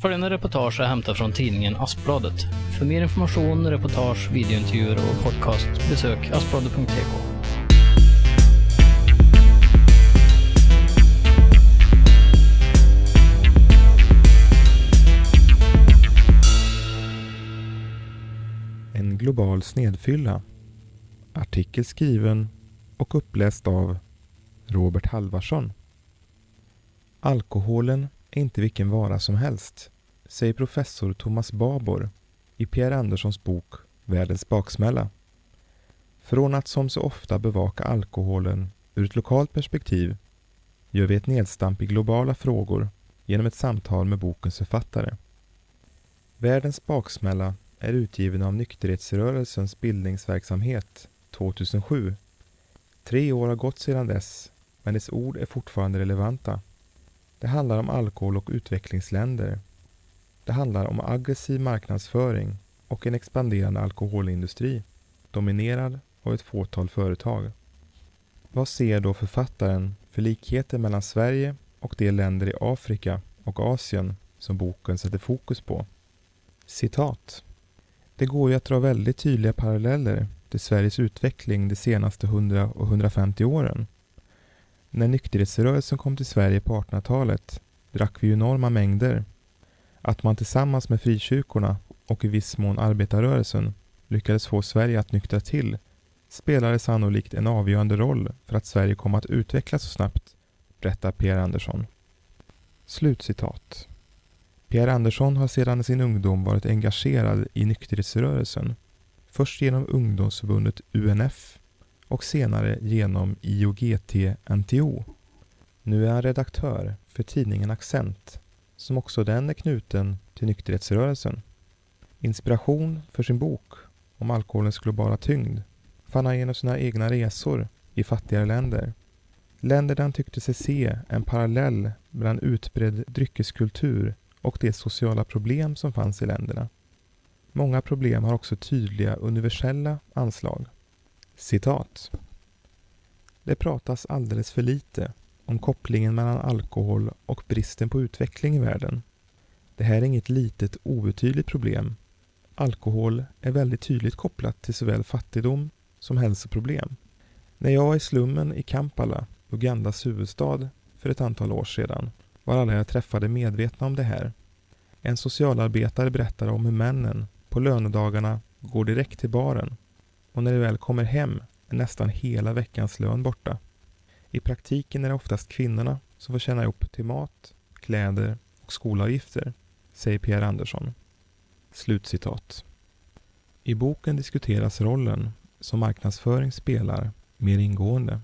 Följande reportage är hämtat från tidningen Aspbladet. För mer information, reportage, videointervjuer och podcast besök aspbladet.tk. En global snedfylla. Artikel skriven och uppläst av Robert Halvarsson. Alkoholen är inte vilken vara som helst, säger professor Thomas Babor i Pierre Anderssons bok Världens baksmälla. Från att som så ofta bevaka alkoholen ur ett lokalt perspektiv gör vi ett nedstamp i globala frågor genom ett samtal med bokens författare. Världens baksmälla är utgiven av nykterhetsrörelsens bildningsverksamhet 2007. Tre år har gått sedan dess, men dess ord är fortfarande relevanta. Det handlar om alkohol och utvecklingsländer. Det handlar om aggressiv marknadsföring och en expanderande alkoholindustri, dominerad av ett fåtal företag. Vad ser då författaren för likheter mellan Sverige och de länder i Afrika och Asien som boken sätter fokus på? Citat. Det går ju att dra väldigt tydliga paralleller till Sveriges utveckling de senaste 100 och 150 åren. När nykterhetsrörelsen kom till Sverige på 1800-talet drack vi enorma mängder. Att man tillsammans med frikyrkorna och i viss mån arbetarrörelsen lyckades få Sverige att nyktra till spelade sannolikt en avgörande roll för att Sverige kom att utvecklas så snabbt, berättar Pierre Andersson. Slutcitat. Pierre Andersson har sedan sin ungdom varit engagerad i nykterhetsrörelsen. Först genom ungdomsförbundet UNF och senare genom IOGT-NTO. Nu är han redaktör för tidningen Accent, som också den är knuten till nykterhetsrörelsen. Inspiration för sin bok om alkoholens globala tyngd fann han genom sina egna resor i fattigare länder. Länder där han tyckte sig se en parallell mellan utbredd dryckeskultur och de sociala problem som fanns i länderna. Många problem har också tydliga universella anslag. Citat. Det pratas alldeles för lite om kopplingen mellan alkohol och bristen på utveckling i världen. Det här är inget litet obetydligt problem. Alkohol är väldigt tydligt kopplat till såväl fattigdom som hälsoproblem. När jag var i slummen i Kampala, Ugandas huvudstad, för ett antal år sedan var alla jag träffade medvetna om det här. En socialarbetare berättade om hur männen på lönedagarna går direkt till baren och när de väl kommer hem är nästan hela veckans lön borta. I praktiken är det oftast kvinnorna som får tjäna ihop till mat, kläder och skolavgifter, säger Pierre Andersson. Slutcitat. I boken diskuteras rollen som marknadsföring spelar mer ingående.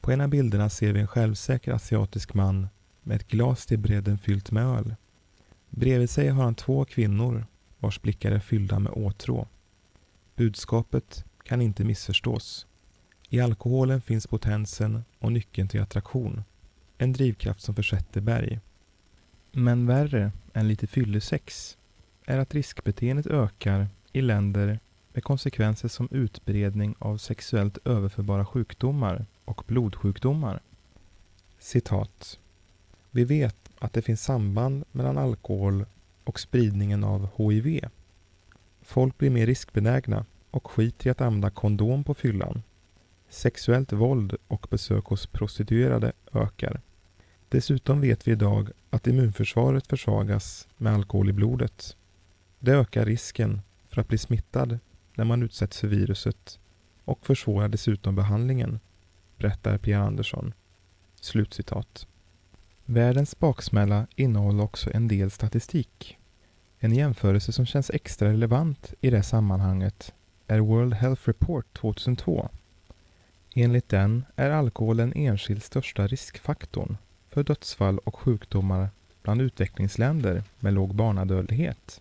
På en av bilderna ser vi en självsäker asiatisk man med ett glas till bredden fyllt med öl. Bredvid sig har han två kvinnor vars blickar är fyllda med åtrå. Budskapet kan inte missförstås. I alkoholen finns potensen och nyckeln till attraktion. En drivkraft som försätter berg. Men värre än lite fyllesex är att riskbeteendet ökar i länder med konsekvenser som utbredning av sexuellt överförbara sjukdomar och blodsjukdomar. Citat. Vi vet att det finns samband mellan alkohol och spridningen av HIV. Folk blir mer riskbenägna och skiter i att använda kondom på fyllan. Sexuellt våld och besök hos prostituerade ökar. Dessutom vet vi idag att immunförsvaret försvagas med alkohol i blodet. Det ökar risken för att bli smittad när man utsätts för viruset och försvårar dessutom behandlingen, berättar Pierre Andersson. Slutcitat. Världens baksmälla innehåller också en del statistik. En jämförelse som känns extra relevant i det sammanhanget är World Health Report 2002. Enligt den är alkohol den enskilt största riskfaktorn för dödsfall och sjukdomar bland utvecklingsländer med låg barnadödlighet.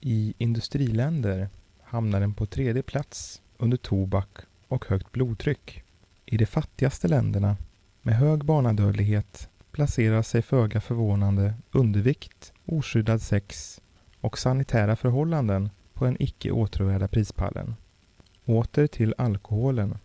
I industriländer hamnar den på tredje plats under tobak och högt blodtryck. I de fattigaste länderna med hög barnadödlighet placerar sig föga förvånande undervikt, oskyddad sex och sanitära förhållanden på den icke åtråvärda prispallen. Åter till alkoholen.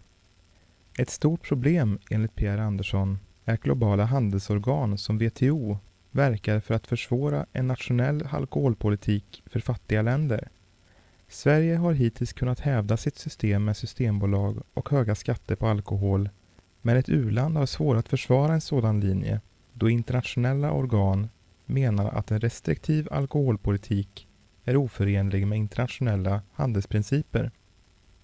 Ett stort problem enligt Pierre Andersson är att globala handelsorgan som WTO verkar för att försvåra en nationell alkoholpolitik för fattiga länder. Sverige har hittills kunnat hävda sitt system med systembolag och höga skatter på alkohol, men ett u-land har svårt att försvara en sådan linje då internationella organ menar att en restriktiv alkoholpolitik är oförenlig med internationella handelsprinciper.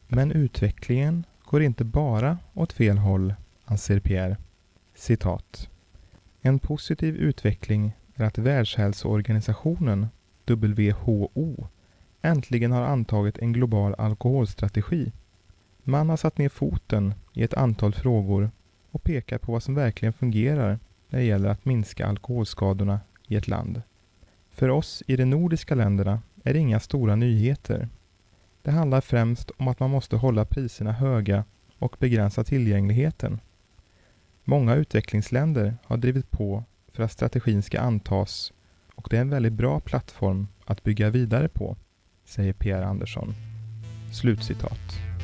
Men utvecklingen går inte bara åt fel håll, anser Pierre. Citat. En positiv utveckling är att Världshälsoorganisationen, WHO, äntligen har antagit en global alkoholstrategi. Man har satt ner foten i ett antal frågor och pekar på vad som verkligen fungerar när det gäller att minska alkoholskadorna i ett land. För oss i de nordiska länderna är det inga stora nyheter. Det handlar främst om att man måste hålla priserna höga och begränsa tillgängligheten. Många utvecklingsländer har drivit på för att strategin ska antas och det är en väldigt bra plattform att bygga vidare på, säger Pierre Andersson. Slutcitat.